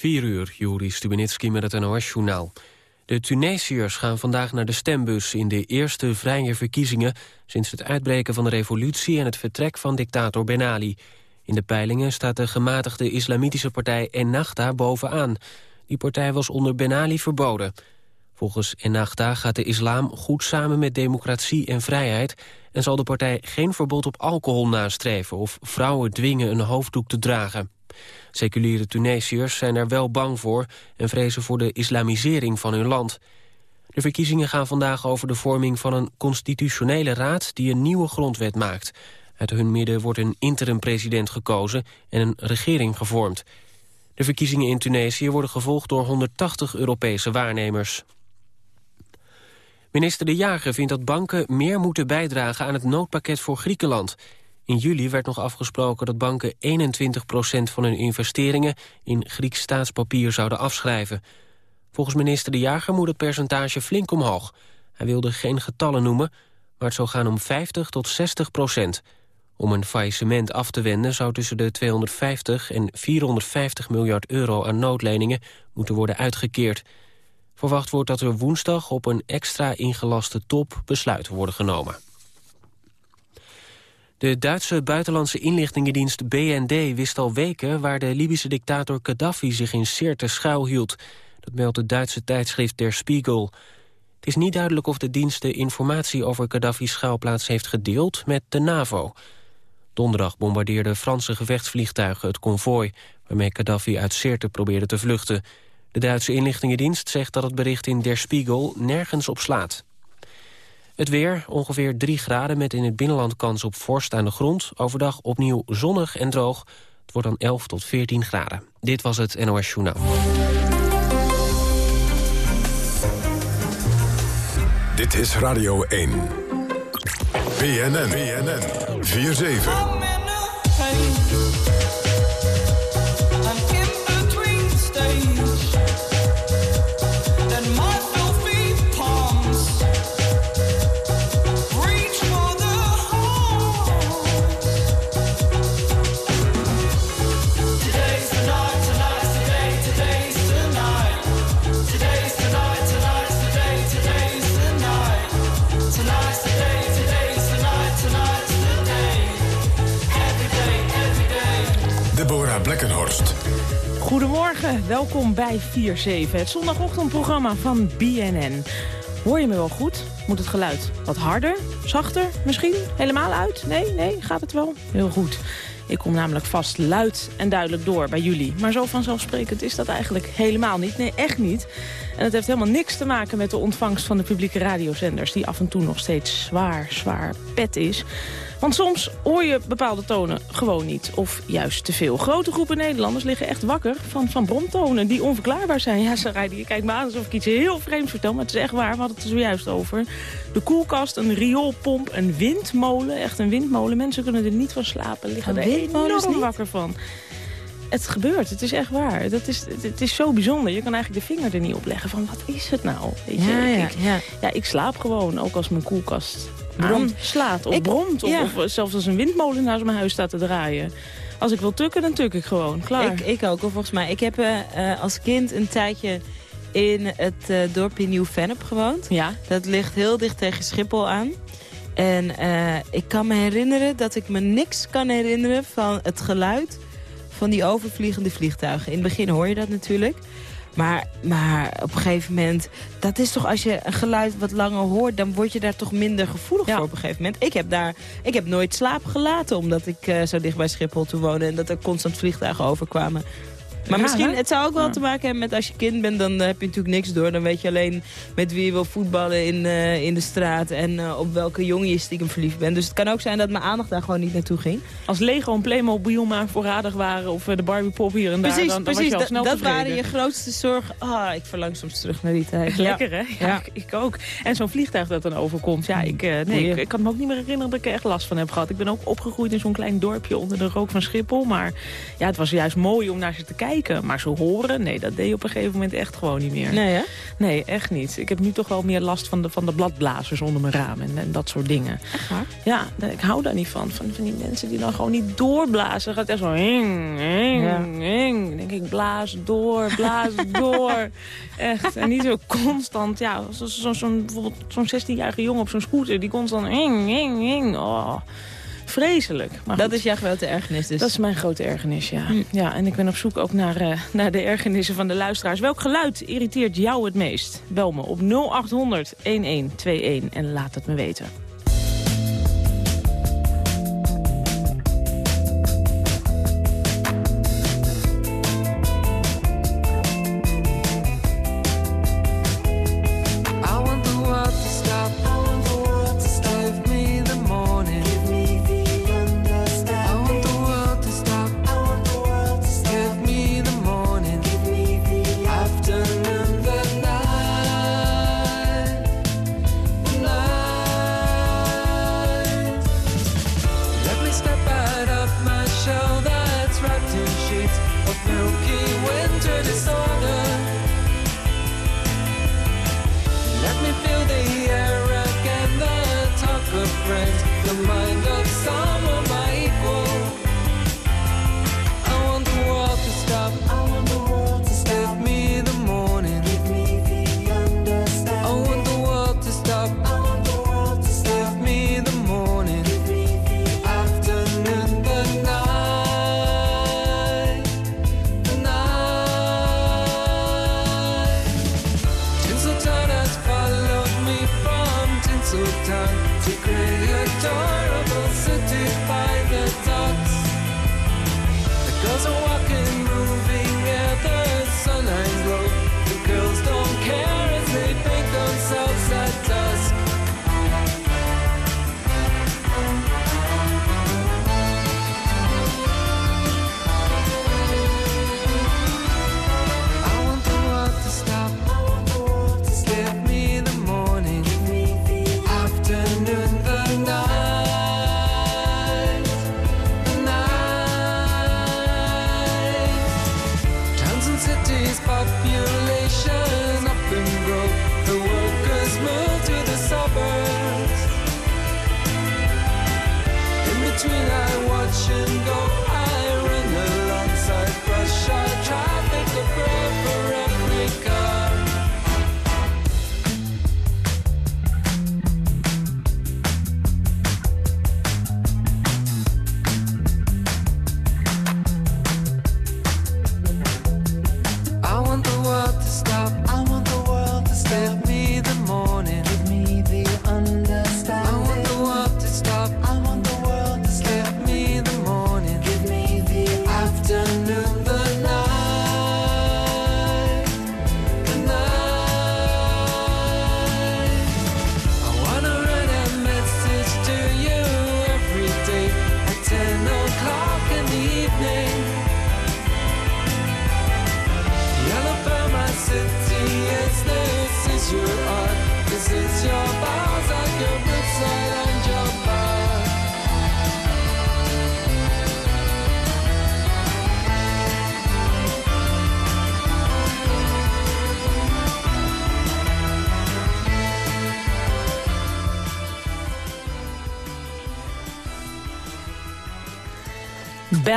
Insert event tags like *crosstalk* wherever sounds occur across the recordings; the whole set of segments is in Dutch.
4 uur, Juri Stubenitski met het NOS-journaal. De Tunesiërs gaan vandaag naar de stembus in de eerste vrije verkiezingen... sinds het uitbreken van de revolutie en het vertrek van dictator Ben Ali. In de peilingen staat de gematigde islamitische partij Ennahda bovenaan. Die partij was onder Ben Ali verboden. Volgens Ennahda gaat de islam goed samen met democratie en vrijheid... en zal de partij geen verbod op alcohol nastreven... of vrouwen dwingen een hoofddoek te dragen. Seculiere Tunesiërs zijn er wel bang voor... en vrezen voor de islamisering van hun land. De verkiezingen gaan vandaag over de vorming van een constitutionele raad... die een nieuwe grondwet maakt. Uit hun midden wordt een interim-president gekozen en een regering gevormd. De verkiezingen in Tunesië worden gevolgd door 180 Europese waarnemers. Minister De Jager vindt dat banken meer moeten bijdragen aan het noodpakket voor Griekenland. In juli werd nog afgesproken dat banken 21% van hun investeringen in Grieks staatspapier zouden afschrijven. Volgens minister De Jager moet het percentage flink omhoog. Hij wilde geen getallen noemen, maar het zou gaan om 50 tot 60 procent. Om een faillissement af te wenden zou tussen de 250 en 450 miljard euro aan noodleningen moeten worden uitgekeerd. Verwacht wordt dat er woensdag op een extra ingelaste top besluiten worden genomen. De Duitse buitenlandse inlichtingendienst BND wist al weken... waar de Libische dictator Gaddafi zich in Sirte schuilhield. Dat meldt het Duitse tijdschrift Der Spiegel. Het is niet duidelijk of de dienst de informatie over Gaddafi's schuilplaats heeft gedeeld met de NAVO. Donderdag bombardeerden Franse gevechtsvliegtuigen het konvooi... waarmee Gaddafi uit Sirte probeerde te vluchten. De Duitse inlichtingendienst zegt dat het bericht in Der Spiegel nergens op slaat. Het weer, ongeveer 3 graden met in het binnenland kans op vorst aan de grond. Overdag opnieuw zonnig en droog. Het wordt dan 11 tot 14 graden. Dit was het NOS Journaal. Dit is Radio 1. BNN, BNN, 4-7. Goedemorgen, welkom bij 4-7, het zondagochtendprogramma van BNN. Hoor je me wel goed? Moet het geluid wat harder, zachter, misschien? Helemaal uit? Nee, nee, gaat het wel? Heel goed. Ik kom namelijk vast luid en duidelijk door bij jullie. Maar zo vanzelfsprekend is dat eigenlijk helemaal niet. Nee, echt niet. En het heeft helemaal niks te maken met de ontvangst van de publieke radiozenders... die af en toe nog steeds zwaar, zwaar pet is. Want soms hoor je bepaalde tonen gewoon niet. Of juist te veel. Grote groepen Nederlanders liggen echt wakker van, van bromtonen die onverklaarbaar zijn. Ja, Sarai, je kijkt me aan alsof ik iets heel vreemds vertel. Maar het is echt waar, we hadden het er zojuist over. De koelkast, een rioolpomp, een windmolen. Echt een windmolen. Mensen kunnen er niet van slapen. Liggen er enorm wakker van. Het gebeurt, het is echt waar. Dat is, het is zo bijzonder. Je kan eigenlijk de vinger er niet op leggen van wat is het nou? Weet je? Ja, ja, ik, ja. ja, ik slaap gewoon, ook als mijn koelkast brom slaat of Ik- bromt. Of, ja. of zelfs als een windmolen naast mijn huis staat te draaien. Als ik wil tukken, dan tuk ik gewoon. Klaar. Ik, ik ook, volgens mij. Ik heb eh, eh, als kind een tijdje in het eh, dorpje Nieuw-Vennep gewoond. Ja, Dat ligt heel dicht tegen Schiphol aan. En ik kan me herinneren dat ik me niks kan herinneren van het geluid van die overvliegende vliegtuigen. In het begin hoor je dat natuurlijk. Maar, maar op een gegeven moment, dat is toch als je een geluid wat langer hoort... dan word je daar toch minder gevoelig Ja. voor op een gegeven moment. Ik heb, daar, ik heb nooit slaap gelaten omdat ik eh, zo dicht bij Schiphol toen woonde... en dat er constant vliegtuigen overkwamen. Maar Ja, misschien, hè? het zou ook wel Ja. te maken hebben met als je kind bent... dan eh, heb je natuurlijk niks door. Dan weet je alleen met wie je wil voetballen in, eh, in de straat... en eh, op welke jongen je stiekem verliefd bent. Dus het kan ook zijn dat mijn aandacht daar gewoon niet naartoe ging. als Lego en Playmobil maar voorradig waren... of de Barbie Pop hier en daar, precies, dan, dan precies. was je al Dat- snel dat waren je grootste zorgen. Ah, ik verlang soms terug naar die tijd. Lekker, hè? Ja. Ik, ook. En zo'n vliegtuig dat dan overkomt. Ja, ik, nee, ik, ik kan me ook niet meer herinneren dat ik er echt last van heb gehad. Ik ben ook opgegroeid in zo'n klein dorpje onder de rook van Schiphol. Maar ja, het was juist mooi om naar ze te kijken. Maar zo horen, nee, dat deed je op een gegeven moment echt gewoon niet meer. Nee, hè? Nee, echt niet. Ik heb nu toch wel meer last van de, van de bladblazers onder mijn raam en, en dat soort dingen. Echt waar? Ja, ik hou daar niet van. Van, van die mensen die dan gewoon niet doorblazen. Gaat echt zo... Hing, hing, Ja. hing. Dan denk ik, ik, blaas door, blaas door. *laughs* Echt. En niet zo constant, ja, zo'n zo, bijvoorbeeld zo'n 16-jarige jongen op zo'n scooter... die constant... Hing, hing, hing. Oh vreselijk. Maar dat is jouw grote ergernis dus? Dat is mijn grote ergernis, ja. Hm. ja en ik ben op zoek ook naar, uh, naar de ergernissen van de luisteraars. Welk geluid irriteert jou het meest? Bel me op 0800 1121 en laat het me weten.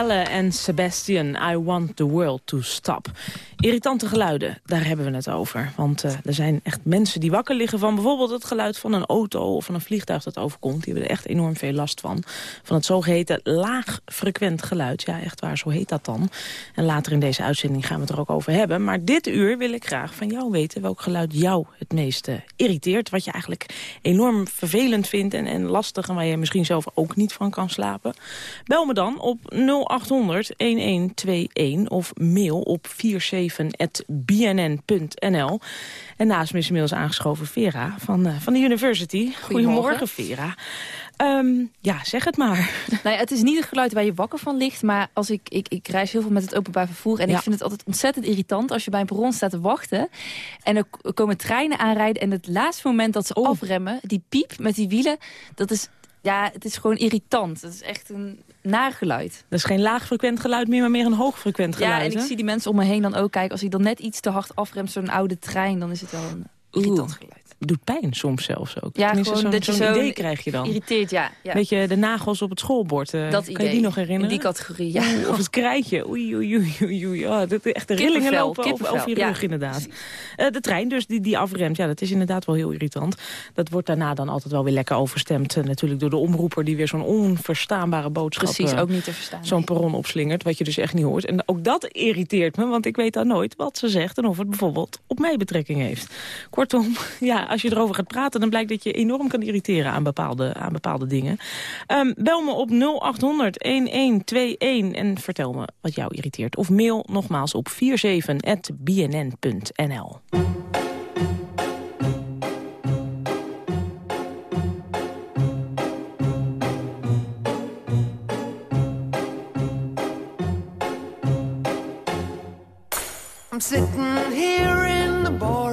Belle en Sebastian, I want the world to stop. Irritante geluiden, daar hebben we het over. Want uh, er zijn echt mensen die wakker liggen van bijvoorbeeld het geluid van een auto of van een vliegtuig dat overkomt. Die hebben er echt enorm veel last van. Van het zogeheten laagfrequent geluid. Ja, echt waar, zo heet dat dan. En later in deze uitzending gaan we het er ook over hebben. Maar dit uur wil ik graag van jou weten welk geluid jou het meeste irriteert. Wat je eigenlijk enorm vervelend vindt en, en lastig en waar je misschien zelf ook niet van kan slapen. Bel me dan op 0800 1121 of mail op 47 bnn.nl. En naast me is inmiddels aangeschoven Vera van, uh, van de University. Goedemorgen, Vera. Um, ja, zeg het maar. *laughs* Nou ja, het is niet het geluid waar je wakker van ligt. Maar als ik, ik, ik reis heel veel met het openbaar vervoer. En ik vind het altijd ontzettend irritant als je bij een perron staat te wachten. En er komen treinen aanrijden. En het laatste moment dat ze oh. afremmen, die piep met die wielen. Dat is ja, het is gewoon irritant. Het is echt een nageluid. Dat is geen laagfrequent geluid meer, maar meer een hoogfrequent geluid. Ja, en ik zie die mensen om me heen dan ook kijken. Als hij dan net iets te hard afremt, zo'n oude trein, dan is het wel een irritant geluid. Doet pijn soms zelfs ook. Ja, Tenminste, gewoon dat je zo'n idee krijg je dan. Irriteert, ja. ja. Weet je, de nagels op het schoolbord. eh, dat kan idee. je die nog herinneren? In die categorie, ja. Of het krijtje. Oei, oei, oei, oei. oei. Oh, dat echt de rillingen lopen over, over je ja. rug inderdaad. Eh, de trein dus, die, die afremt. Ja, dat is inderdaad wel heel irritant. Dat wordt daarna dan altijd wel weer lekker overstemd. eh, natuurlijk door de omroeper die weer zo'n onverstaanbare boodschap... Precies, ook niet te verstaan. zo'n perron opslingert, wat je dus echt niet hoort. En ook dat irriteert me, want ik weet dan nooit wat ze zegt... en of het bijvoorbeeld op mij betrekking heeft. Kortom, *laughs* ja, als je erover gaat praten... dan blijkt dat je enorm kan irriteren aan bepaalde, aan bepaalde dingen. Ehm, bel me op 0800-1121 en vertel me wat jou irriteert. Of mail nogmaals op 47.bnn.nl. I'm sitting here in the.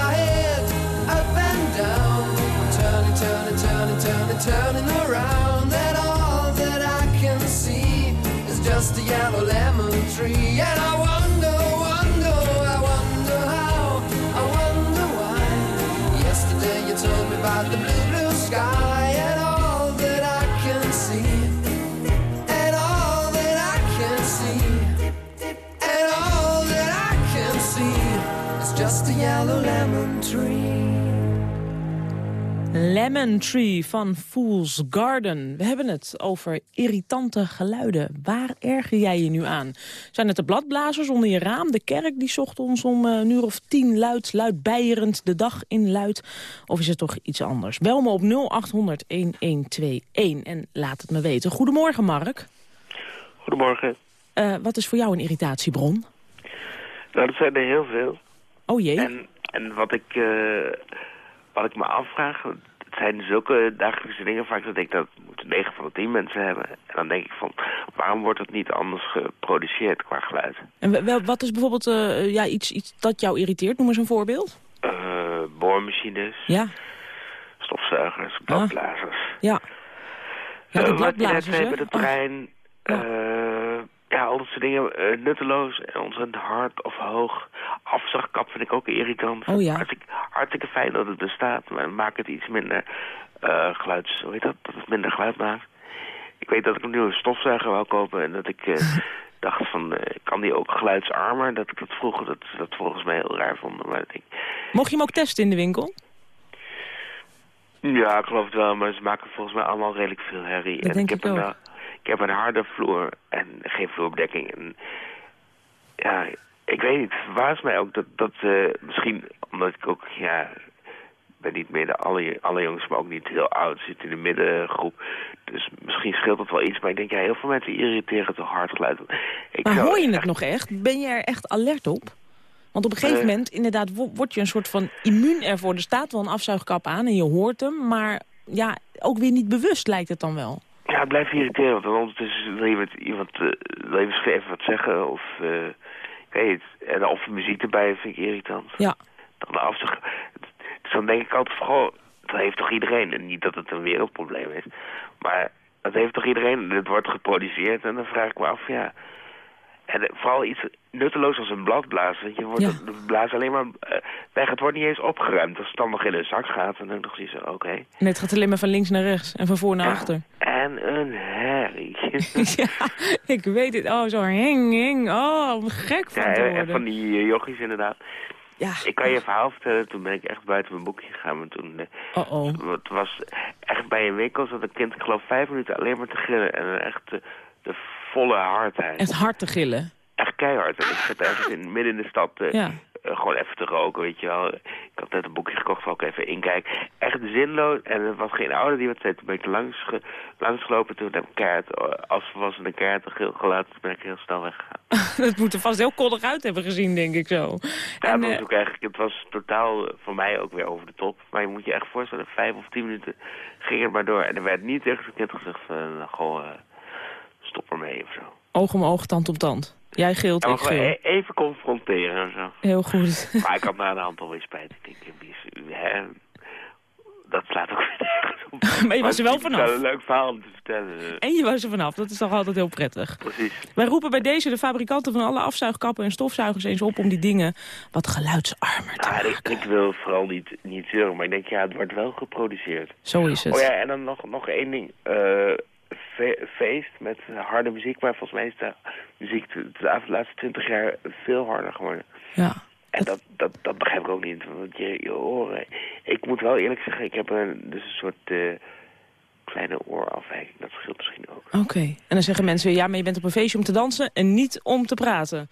Yeah. Lemon Tree van Fool's Garden. We hebben het over irritante geluiden. Waar erger jij je nu aan? Zijn het de bladblazers onder je raam? De kerk die zocht ons om eh, een uur of tien luid, luid bijerend de dag in luid? Of is het toch iets anders? Bel me op 0800-1121 en laat het me weten. Goedemorgen, Mark. Goedemorgen. Eh, wat is voor jou een irritatiebron? Nou, dat zijn er heel veel. Oh jee. En, en wat, ik, eh, wat ik me afvraag, zijn zulke dagelijkse dingen vaak dat ik dat moeten 9 van de 10 mensen hebben. En dan denk ik van, waarom wordt het niet anders geproduceerd qua geluid? En wel- wat is bijvoorbeeld eh, ja, iets, iets dat jou irriteert? Noem eens een voorbeeld. Eh, boormachines, Ja, stofzuigers, bladblazers. ja. Ja, de Eh, wat je net bladblazers, zei hè? met de Oh. trein, Ja. Ja, al dat soort dingen, eh, nutteloos en ontzettend hard of hoog. Afzagkap vind ik ook irritant. Oh ja. Hartstikke, hartstikke fijn dat het bestaat, maar maak het iets minder eh geluids... Hoe heet dat? Dat het minder geluid maakt. Ik weet dat ik een nieuwe stofzuiger wil kopen en dat ik... eh, *laughs* dacht van, kan die ook geluidsarmer? Dat ik dat vroeger, dat, dat volgens mij heel raar vond. Maar ik, Mocht je hem ook testen in de winkel? ja, ik geloof het wel, maar ze maken volgens mij allemaal redelijk veel herrie. Dat en denk ik, ik heb ook. Ik heb een harde vloer en geen vloerbedekking. En, ja, ik weet niet, het verbaast mij ook dat, dat eh, misschien, omdat ik ook, ja, ben niet meer de aller, allerjongste, maar ook niet heel oud, zit in de middengroep. Dus misschien scheelt dat wel iets, maar ik denk, ja, heel veel mensen irriteren toch hard geluid. Ik Maar hoor je het nog echt? Ben je er echt alert op? Want op een gegeven Eh. moment, inderdaad, wo- word je een soort van immuun ervoor. Er staat wel een afzuigkap aan en je hoort hem, maar ja, ook weer niet bewust lijkt het dan wel. Ja, het blijft irriteren, want ondertussen wil je met iemand eh, je misschien even wat zeggen, of eh, ik weet het. En of de muziek erbij vind ik irritant. Ja. Dan de afzeg. Dus dan denk ik altijd van, goh, dat heeft toch iedereen. En niet dat het een wereldprobleem is, maar dat heeft toch iedereen. Het wordt geproduceerd en dan vraag ik me af, ja... En vooral iets nutteloos als een bladblaas. Want je wordt Ja. de blaas alleen maar eh, weg. Het wordt niet eens opgeruimd. Als het dan nog in een zak gaat, dan denk ik van, oké. En het gaat alleen maar van links naar rechts en van voor naar Ja. achter. En een herrie. *laughs* ja, ik weet het. Oh, zo hing, hing. Oh, om gek van Ja, te en worden. van die jochies inderdaad. Ja, Ik kan je een verhaal vertellen, toen ben ik echt buiten mijn boekje gegaan. Maar toen, oh oh. het was echt bij een winkel zat een kind, ik geloof vijf minuten alleen maar te gillen. En echt de volle hardheid. Echt hard te gillen. Echt keihard. En ik zat ergens in, midden in de stad eh, Ja. eh, gewoon even te roken, weet je wel. Ik had net een boekje gekocht, waar ik even inkijken. Echt zinloos. En er was geen ouder die wat zei. Toen ben ik langs, ge, langs gelopen. Toen heb ik keihard, eh, als volwassene keihard gil gelaten. Toen ben ik heel snel weggegaan. *laughs* dat moet er vast heel koddig uit hebben gezien, denk ik zo. Ja, En, was ook eigenlijk, het was totaal voor mij ook weer over de top. Maar je moet je echt voorstellen, vijf of tien minuten ging het maar door. En er werd niet kind gezegd van, goh, stop ermee of zo. oog om oog, tand op tand. Jij gilt, Ja, maar ik e- even confronteren en zo. Heel goed. *laughs* Maar ik had na de hand alweer spijt. Ik denk, hè, dat slaat ook *laughs* weer. *laughs* Maar je was er wel het is vanaf. wel een leuk verhaal om te vertellen. En je was er vanaf, dat is toch altijd heel prettig. Precies. Wij roepen bij deze de fabrikanten van alle afzuigkappen en stofzuigers eens op om die dingen wat geluidsarmer te Nou, ik, maken. ik wil vooral niet, niet zeuren, maar ik denk, ja, het wordt wel geproduceerd. Zo is het. Oh ja, en dan nog, nog één ding. Eh, fe- feest met harde muziek, maar volgens mij is de muziek de, de laatste twintig jaar veel harder geworden. Ja. En dat, dat, dat begrijp ik ook niet, want je, je oren... Ik moet wel eerlijk zeggen, ik heb een, dus een soort eh, kleine oorafwijking. Dat scheelt misschien ook. Oké. En dan zeggen mensen, ja, maar je bent op een feestje om te dansen en niet om te praten.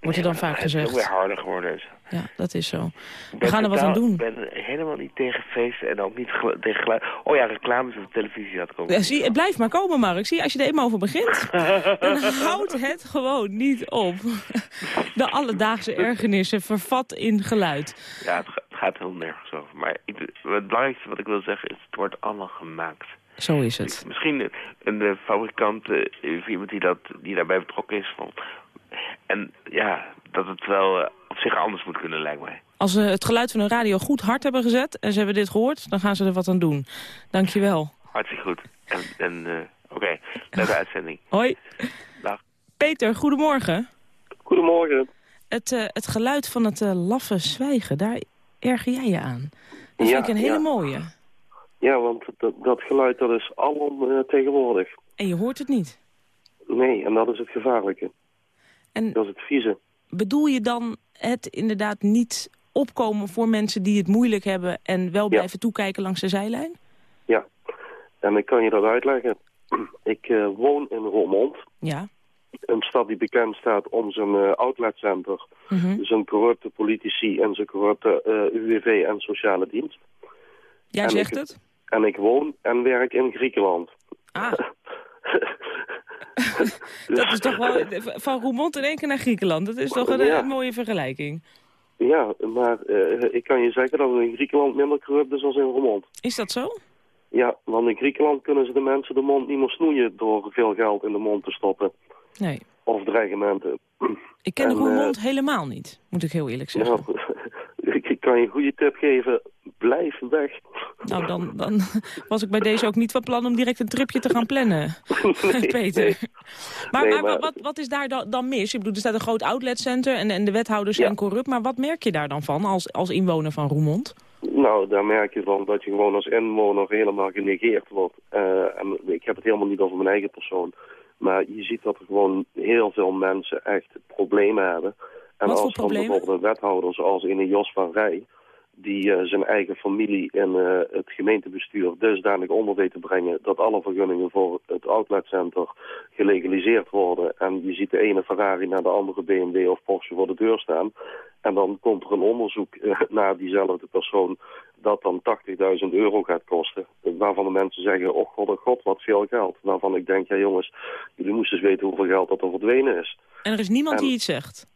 Wordt er dan Nee, maar vaak Het is ook weer gezegd. harder geworden. Ja, dat is zo. We ben gaan er wat aan doen. Ik ben helemaal niet tegen feesten en ook niet tegen geluid. Oh ja, reclames op televisie had ik ook. Ja, zie, het blijft maar komen, Mark. Zie, als je er eenmaal over begint, *laughs* dan houdt het gewoon niet op. De alledaagse ergernissen vervat in geluid. Ja, het, ga- het gaat heel nergens over. Maar ik, het belangrijkste wat ik wil zeggen is, het wordt allemaal gemaakt. Zo is het. Misschien een, fabrikant, eh, of iemand die, dat, die daarbij betrokken is. Van, en ja, dat het wel eh, op zich anders moet kunnen, lijkt mij. Als ze het geluid van hun radio goed hard hebben gezet en ze hebben dit gehoord, dan gaan ze er wat aan doen. Dankjewel. Hartstikke goed. En, en eh, oké, *laughs* leuke uitzending. Hoi. Dag. Peter, goedemorgen. Goedemorgen. Het, eh, het geluid van het eh, laffe zwijgen, daar erger jij je aan. Dat Ja, vind ik een hele ja. mooie. Ja, want dat, dat geluid dat is alom eh, tegenwoordig. En je hoort het niet. Nee, en dat is het gevaarlijke. En Dat is het vieze. bedoel je dan het inderdaad niet opkomen voor mensen die het moeilijk hebben... en wel blijven toekijken langs de zijlijn? Ja. En ik kan je dat uitleggen. *clears throat* Ik eh, woon in Roermond. Ja. Een stad die bekend staat om zijn eh, outletcenter. Mhm. Zijn corrupte politici en zijn corrupte eh, UWV en sociale dienst. Jij En zegt ik- het? En ik woon en werk in Griekenland. Ah. *laughs* *laughs* Dat is toch wel van Roermond in één keer naar Griekenland. Dat is toch een, Ja. mooie vergelijking. Ja, maar eh, ik kan je zeggen dat het in Griekenland minder corrupt is dan in Roermond. Is dat zo? Ja, want in Griekenland kunnen ze de mensen de mond niet meer snoeien door veel geld in de mond te stoppen. Nee. Of dreigementen. Ik ken En, Roermond helemaal niet, moet ik heel eerlijk zeggen. Nou, *laughs* kan je een goede tip geven. Blijf weg. Nou, dan, dan was ik bij deze ook niet van plan om direct een tripje te gaan plannen, *laughs* *laughs* Peter. nee. Maar, Nee, maar, maar- Wat, wat is daar dan, dan mis? Ik bedoel, er staat een groot outletcenter en, en de wethouders zijn Ja. corrupt. Maar wat merk je daar dan van als, als inwoner van Roermond? Nou, daar merk je van dat je gewoon als inwoner helemaal genegeerd wordt. Eh, en ik heb het helemaal niet over mijn eigen persoon. Maar je ziet dat er gewoon heel veel mensen echt problemen hebben. En Wat voor als problemen? bijvoorbeeld een wethouder zoals in een Jos van Rij... die eh, zijn eigen familie in eh, het gemeentebestuur dusdanig onder weet te brengen... dat alle vergunningen voor het outletcenter gelegaliseerd worden... en je ziet de ene Ferrari naar de andere BMW of Porsche voor de deur staan... en dan komt er een onderzoek eh, *laughs* naar diezelfde persoon... dat dan 80.000 euro gaat kosten... waarvan de mensen zeggen, oh god, oh god, wat veel geld. Waarvan ik denk, ja jongens, jullie moesten eens weten hoeveel geld dat er verdwenen is. En er is niemand En- die iets zegt.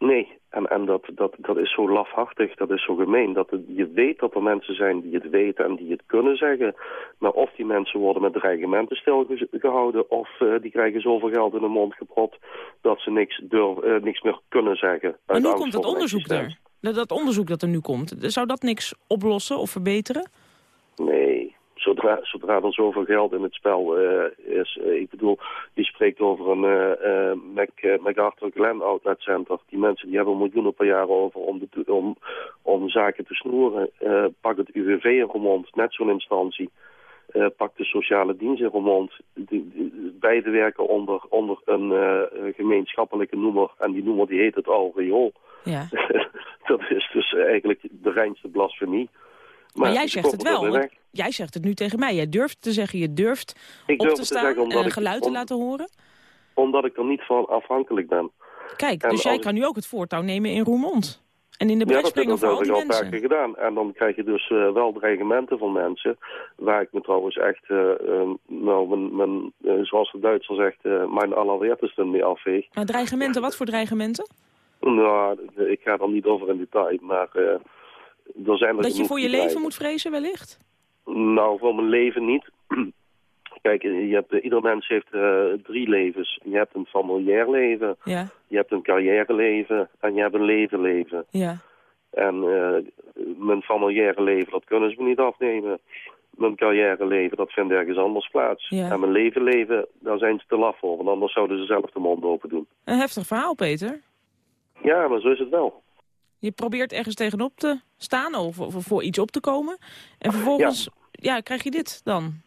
Nee, en, en dat, dat, dat is zo lafhartig, dat is zo gemeen. Dat het- je weet dat er mensen zijn die het weten en die het kunnen zeggen. Maar of die mensen worden met dreigementen stilgehouden... of eh, die krijgen zoveel geld in de mond gepropt... dat ze niks, durf, eh, niks meer kunnen zeggen. Nu angst komt dat onderzoek er. Dat onderzoek dat er nu komt. Zou dat niks oplossen of verbeteren? Nee, zodra, zodra er zoveel geld in het spel eh, is. eh, ik bedoel, je spreekt over een eh, Mac, MacArthur Glen Outlet Center. Die mensen die hebben miljoenen per jaar over om, de, om, om zaken te snoeren. Pak het UWV in Roermond, net zo'n instantie. Pak de sociale dienst in Roermond. Die, die- beide werken onder, onder een gemeenschappelijke noemer. En die noemer die heet het al riool. Ja. *laughs* dat is dus eigenlijk de reinste blasfemie. Maar, jij ze zegt het wel. want weg. Jij zegt het nu tegen mij. Jij durft te zeggen, je durft Ik op durf te staan en ik- geluid te laten horen. Omdat ik er niet van afhankelijk ben. Kijk, En dus jij kan nu ook het voortouw nemen in Roermond. En in de Ja, bres dat, springen dat voor al heb ik die al gedaan. En dan krijg je dus eh, wel dreigementen van mensen. Waar ik me trouwens echt, nou, mijn, mijn, eh, zoals de Duitser zegt, mijn allerweertesten mee afveeg. Maar dreigementen, wat voor dreigementen? Nou, ik ga er niet over in detail, maar er zijn er Dat je voor je leven moet vrezen wellicht? Nou, voor mijn leven niet. *clears throat* Kijk, je hebt, eh, ieder mens heeft eh, drie levens. Je hebt een familiair leven, Ja, je hebt een carrière leven en je hebt een leven leven. ja. En eh, mijn familiaire leven, dat kunnen ze me niet afnemen. Mijn carrière leven, dat vindt ergens anders plaats. Ja. En mijn leven leven, daar zijn ze te laf voor. Want anders zouden ze zelf de mond open doen. Een heftig verhaal, Peter. Ja, maar zo is het wel. Je probeert ergens tegenop te staan of, of voor iets op te komen. En vervolgens ja. krijg je dit dan.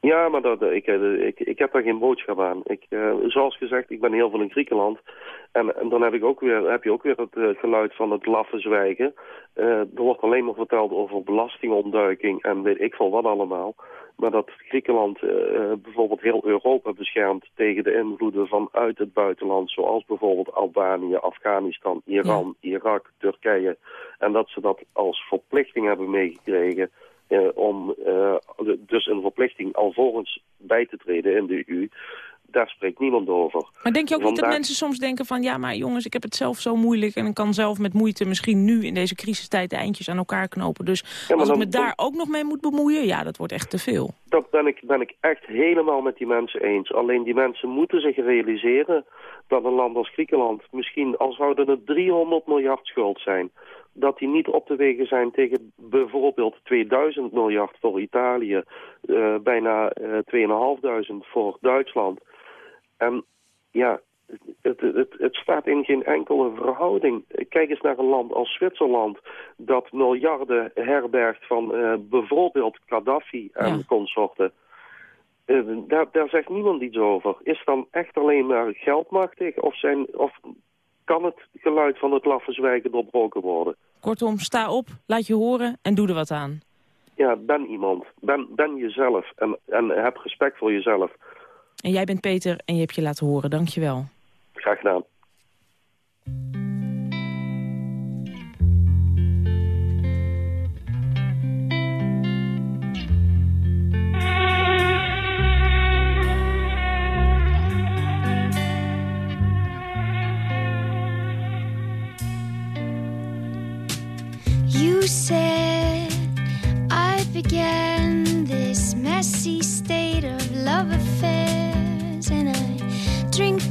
Ja, maar dat, eh, ik, eh, ik, ik heb daar geen boodschap aan. Ik, eh, zoals gezegd, ik ben heel veel in Griekenland. En, en dan heb, ik ook weer, heb je ook weer het geluid van het laffe zwijgen. Er wordt alleen maar verteld over belastingontduiking en weet ik veel wat allemaal. Maar dat Griekenland bijvoorbeeld heel Europa beschermt tegen de invloeden vanuit het buitenland. Zoals bijvoorbeeld Albanië, Afghanistan, Iran, Irak, Turkije. En dat ze dat als verplichting hebben meegekregen om eh, dus een verplichting alvorens bij te treden in de EU. Daar spreekt niemand over. Maar denk je ook niet dat mensen soms denken van... ja, maar jongens, ik heb het zelf zo moeilijk... en ik kan zelf met moeite misschien nu in deze crisistijd de eindjes aan elkaar knopen. Dus als ik me daar ook nog mee moet bemoeien... ja, dat wordt echt te veel. Dat ben ik, ben ik echt helemaal met die mensen eens. Alleen die mensen moeten zich realiseren dat een land als Griekenland... misschien al zouden het 300 miljard schuld zijn... dat die niet op te wegen zijn tegen bijvoorbeeld 2000 miljard voor Italië... eh, bijna eh 2500 voor Duitsland. En ja, het, het, het staat in geen enkele verhouding. Kijk eens naar een land als Zwitserland... dat miljarden herbergt van eh, bijvoorbeeld Gaddafi en Ja. consorten. Daar, daar zegt niemand iets over. Is dan echt alleen maar geldmachtig? Of, zijn, of kan het geluid van het laffe zwijgen doorbroken worden? Kortom, sta op, laat je horen en doe er wat aan. Ja, ben iemand. Ben, ben jezelf. En, en heb respect voor jezelf. En jij bent Peter en je hebt je laten horen. Dank je wel. Graag gedaan.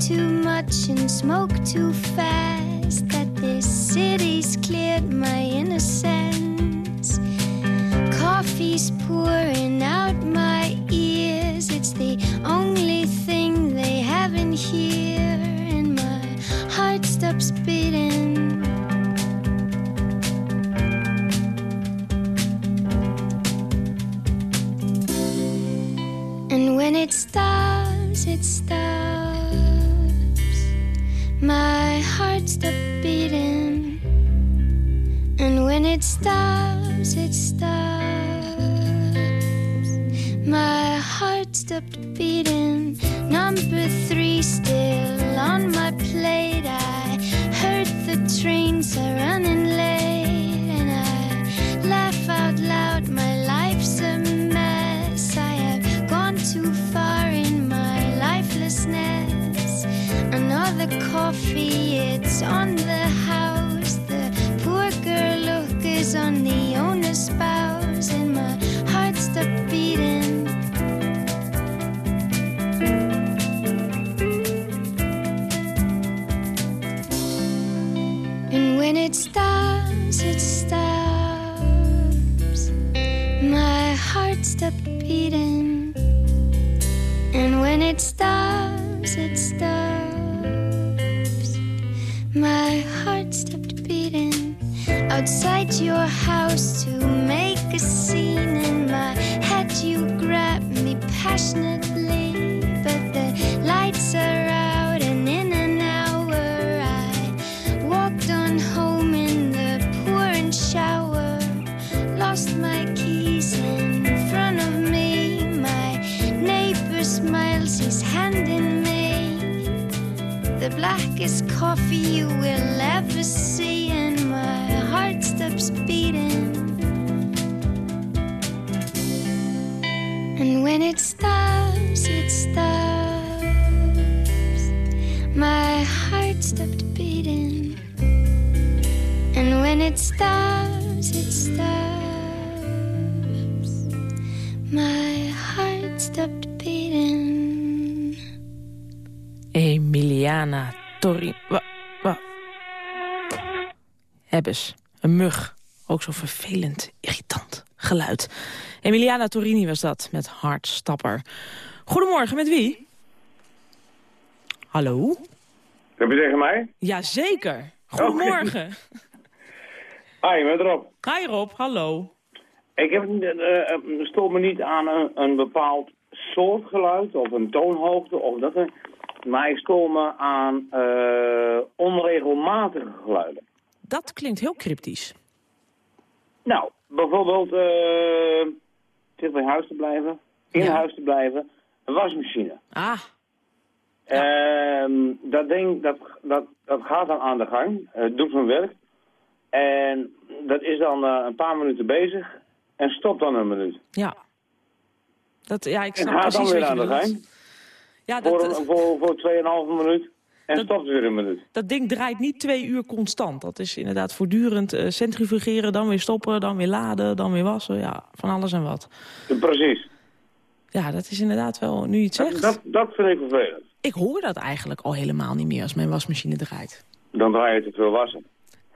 Too much and smoke too fast. That this city's cleared my innocence. Coffee's pouring out my ears. It's the only thing they have in here, and my heart stops beating. Stop. The blackest coffee you will ever see, and my heart stops beating. And when it stops, it stops. My heart stopped beating. And when it stops, it stops. My heart stopped Emiliana Torri... Wa, wa. Hebbes, een mug. Ook zo vervelend, irritant geluid. Emiliana Torini was dat, met Hartstapper. Goedemorgen, met wie? Hallo? Heb je tegen mij? Jazeker. Goedemorgen. *laughs* Hi, met Rob. Hi Rob, hallo. Ik heb, stoor me niet aan een, een bepaald soort geluid of een toonhoogte of dat. Maar ik stoor me aan eh, onregelmatige geluiden. Dat klinkt heel cryptisch. Nou, bijvoorbeeld eh zit bij huis te blijven, in Ja. huis te blijven, een wasmachine. Ah, Ehm, dat ding, dat, dat, dat gaat dan aan de gang, het doet zijn werk. En dat is dan eh, een paar minuten bezig en stopt dan een minuut. ja. Dat, ja, ik En snap gaat dan precies weer wat aan je de bedoelt. gang Ja, voor, dat, een- voor, voor 2,5 minuut en Dat- stopt weer een minuut. dat ding draait niet twee uur constant. Dat is inderdaad voortdurend eh, centrifugeren, dan weer stoppen, dan weer laden, dan weer wassen. Ja, van alles en wat. Precies. Ja, dat is inderdaad wel, nu Dat, zegt. dat, dat vind ik vervelend. Ik hoor dat eigenlijk al helemaal niet meer als mijn wasmachine draait. Dan draai je te veel wassen.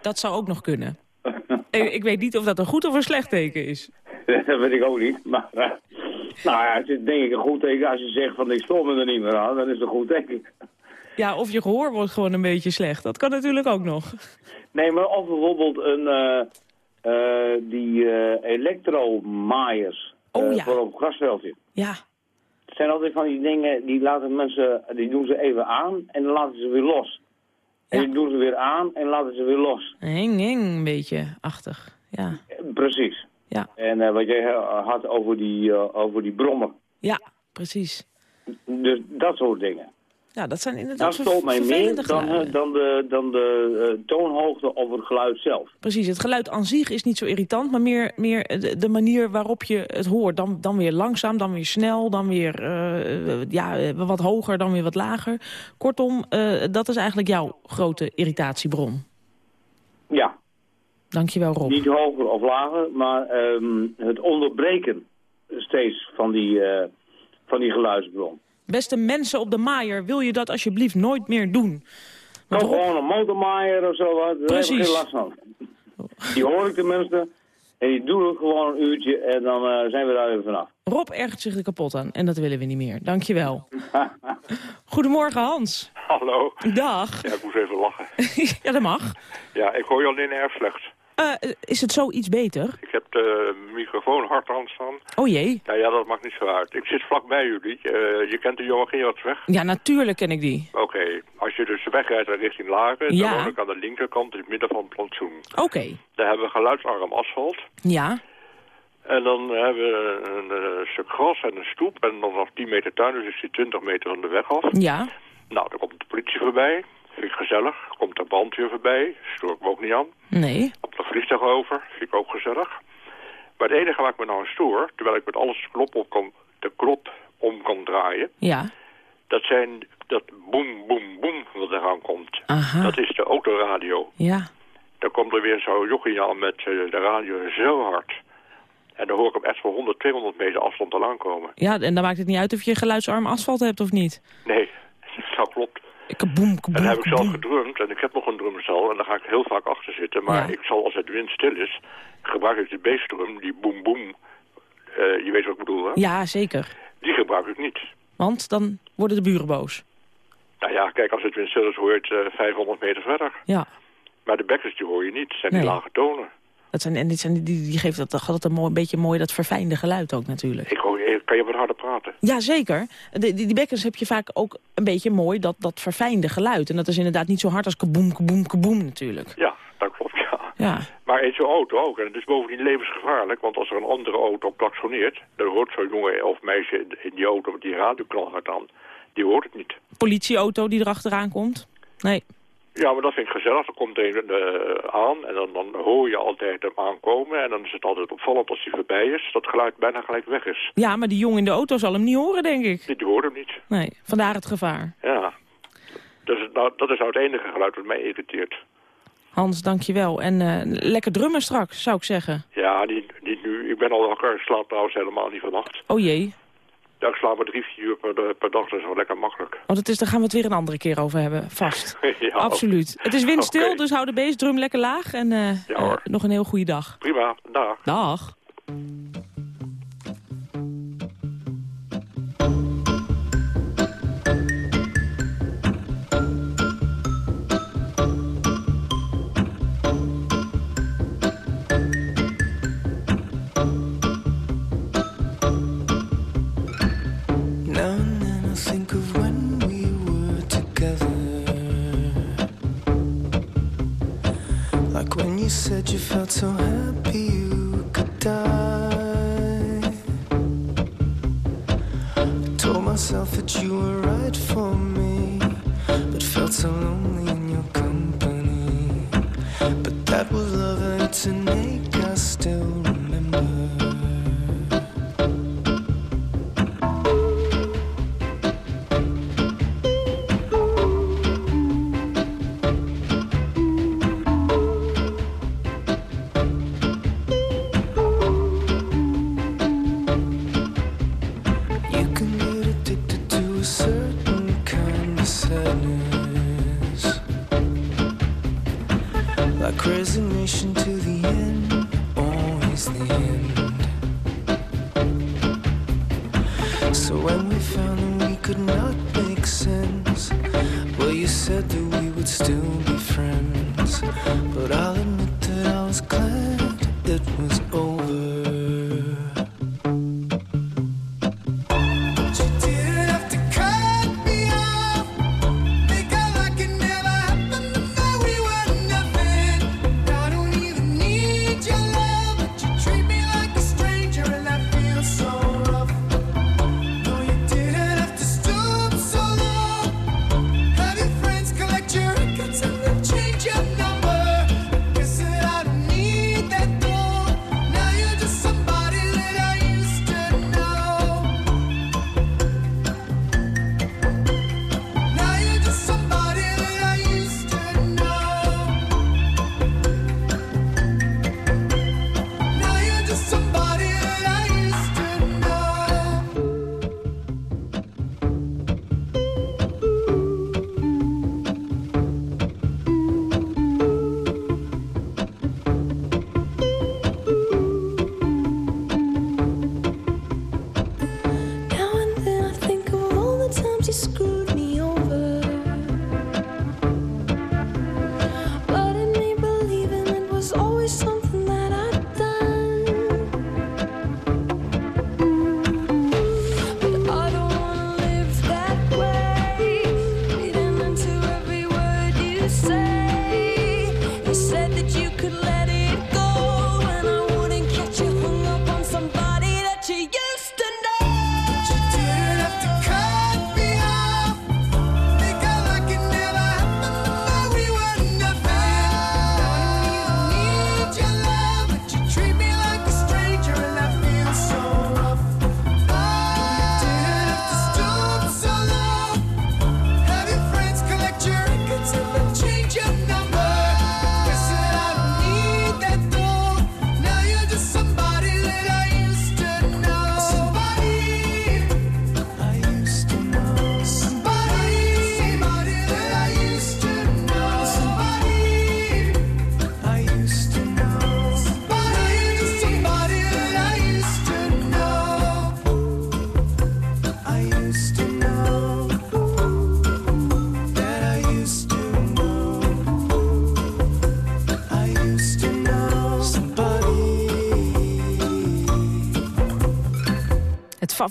Dat zou ook nog kunnen. *laughs* ik, ik weet niet of dat een goed of een slecht teken is. *laughs* dat weet ik ook niet. Maar eh, nou ja, het is denk ik een goed teken. Als je zegt van ik stoor me er niet meer aan, dan is het een goed teken. Ja, of je gehoor wordt gewoon een beetje slecht. Dat kan natuurlijk ook nog. Nee, maar of bijvoorbeeld een, eh, eh, die eh elektromaaiers Oh, ja. voor op het grasveldje. Ja, Het zijn altijd van die dingen, die laten mensen, die doen ze even aan en dan laten ze weer los. En Ja. die doen ze weer aan en laten ze weer los. eng, eng, een beetje achtig. Ja, Precies. Ja, En eh, wat jij eh, had over die, eh, over die brommen. ja, precies. Dus dat soort dingen. Ja, dat zijn Dat inderdaad stoort mij meer dan, dan de, dan de toonhoogte of het geluid zelf. Precies, het geluid aan zich is niet zo irritant, maar meer, meer de, de manier waarop je het hoort. Dan, dan weer langzaam, dan weer snel, dan weer ja, wat hoger, dan weer wat lager. Kortom, dat is eigenlijk jouw grote irritatiebron. Dankjewel Rob. niet hoger of lager, maar ehm, het onderbreken steeds van die, eh, van die geluidsbron. Beste mensen op de maaier, wil je dat alsjeblieft nooit meer doen? Want Of Rob, gewoon een motormaaier of zo wat, daar heb ik Precies. geen last van. Die hoor ik tenminste. En die doen het gewoon een uurtje en dan eh, zijn we daar even vanaf. Rob ergert zich er kapot aan en dat willen we niet meer. Dankjewel. *laughs* Goedemorgen Hans. Hallo. Dag. Ja, ik moest even lachen. *laughs* ja, dat mag. Ja, ik hoor je alleen erg slecht. Eh, is het zoiets beter? Ik heb de microfoon hard aan staan. Oh jee. Ja, ja, dat maakt niet zo uit. Ik zit vlakbij jullie. Eh, je kent de jonge Gerardsweg? Ja, natuurlijk ken ik die. Oké, als je dus wegrijdt richting Laren, Ja. dan woon ik aan de linkerkant in het midden van het plantsoen. Oké. Daar hebben we geluidsarm asfalt. Ja. En dan hebben we een, eh, stuk gras en een stoep en dan nog 10 meter tuin, dus is die 20 meter van de weg af. Ja. Nou, dan komt de politie voorbij. Vind ik gezellig. Komt de brandweer voorbij. Stoor ik me ook niet aan. Nee. Vliegtuig over. Vind ik ook gezellig. Maar het enige waar ik me nou stoor, terwijl ik met alles knop op kan, de knop om kan draaien, Ja. dat zijn dat boem, boem, boem wat eraan komt. Aha. Dat is de autoradio. Ja. Dan komt er weer zo'n jochie aan met eh, de radio zo hard. En dan hoor ik hem echt voor 100, 200 meter afstand al aankomen. Ja, en dan maakt het niet uit of je geluidsarm asfalt hebt of niet. Nee, *laughs* dat klopt. Kaboom, En kaboom, dan heb ik zelf gedrumd en ik heb nog een drumstel en daar ga ik heel vaak achter zitten. Maar Ja. ik zal als het wind stil is, gebruik ik de bassdrum, die boem boem. Eh, je weet wat ik bedoel, hè? Ja, zeker. Die gebruik ik niet. Want dan worden de buren boos. Nou ja, kijk, als het wind stil is hoor je het eh, 500 meter verder. Ja. Maar de bekkers die hoor je niet, zijn die Nee. lage tonen. Dat zijn, en dit zijn, die, die geeft dat, gaat het een, mooi, een beetje mooi dat verfijnde geluid ook natuurlijk. Ik hoor, eh, kan je wat harder praten? Ja, zeker. De, die, die bekkers heb je vaak ook een beetje mooi dat, dat verfijnde geluid. En dat is inderdaad niet zo hard als kaboom, kaboom, kaboom natuurlijk. Ja, dat klopt, ja. Ja. Maar in zo'n auto ook. En het is bovendien levensgevaarlijk, want als er een andere auto klaksoneert... dan hoort zo'n jongen of meisje in- in die auto die radioknal gaat aan. Die hoort het niet. Politieauto die erachteraan komt. Nee. Ja, maar dat vind ik gezellig. Er komt een eh, aan en dan, dan hoor je altijd hem aankomen. En dan is het altijd opvallend als hij voorbij is, dat geluid bijna gelijk weg is. Ja, maar die jongen in de auto zal hem niet horen, denk ik. Die hoort hem niet. Nee, vandaar het gevaar. Ja. Dus, nou, dat is nou het enige geluid wat mij irriteert. Hans, dankjewel. En eh, lekker drummen straks, zou ik zeggen. Ja, niet, niet nu. Ik ben al wakker. Ik slaap trouwens helemaal niet vannacht. Oh jee. Ja, ik slaap maar drie, vier uur per, per dag. Dat is wel lekker makkelijk. Want het is, daar gaan we het weer een andere keer over hebben, vast. *laughs* ja, Absoluut. Het is windstil, dus hou de bassdrum lekker laag. En eh, Ja, eh, nog een heel goede dag. Prima. Dag. Dag.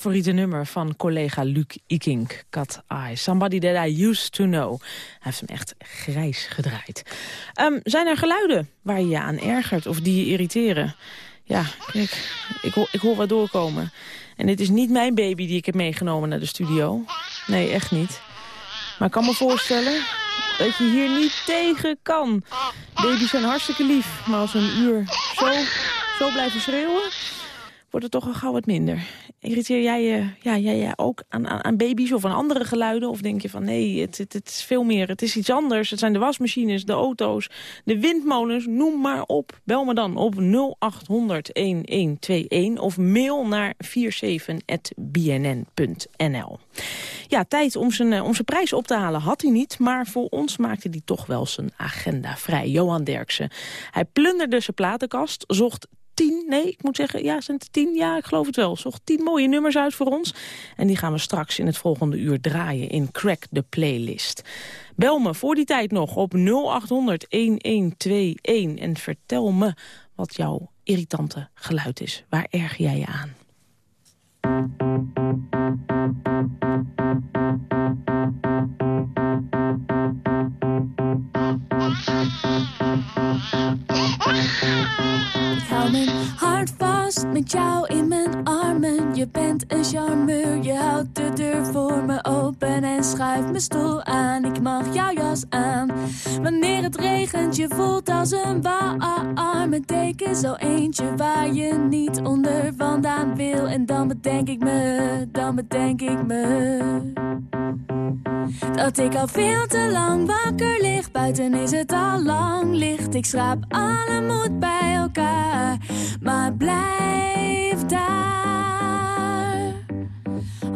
Favoriete nummer van collega Luc Ikink, Cat Eye. Somebody that I used to know. Hij heeft hem echt grijs gedraaid. Ehm, zijn er geluiden waar je je aan ergert of die je irriteren? Ja, ik, hoor, ik hoor wat doorkomen. En dit is niet mijn baby die ik heb meegenomen naar de studio. Nee, echt niet. Maar ik kan me voorstellen dat je hier niet tegen kan. Baby's zijn hartstikke lief, maar als een uur zo, zo blijven schreeuwen wordt het toch al gauw wat minder. Irriteer jij je ja, jij, jij ook aan, aan, baby's of aan andere geluiden? Of denk je van nee, het, het, het is veel meer, het is iets anders. Het zijn de wasmachines, de auto's, de windmolens, noem maar op. Bel me dan op 0800-1121 of mail naar 47.bnn.nl. Ja, tijd om zijn, eh, om zijn prijs op te halen had hij niet... maar voor ons maakte hij toch wel zijn agenda vrij. Johan Derksen. Hij plunderde zijn platenkast, zocht tien, nee, ik moet zeggen, ja, zijn het tien? Ja, ik geloof het wel. Zocht tien mooie nummers uit voor ons. En die gaan we straks in het volgende uur draaien in Crack the Playlist. Bel me voor die tijd nog op 0800-1121 en vertel me wat jouw irritante geluid is. Waar erger jij je aan? Met jou in mijn armen. Je bent een charmeur, je houdt de deur voor me open en schuift mijn stoel aan. Ik mag jouw Wanneer het regent, je voelt als een warme deken. Zo eentje waar je niet onder vandaan wil. En dan bedenk ik me, dan bedenk ik me. Dat ik al veel te lang wakker lig. Buiten is het al lang licht. Ik schraap alle moed bij elkaar. Maar blijf daar.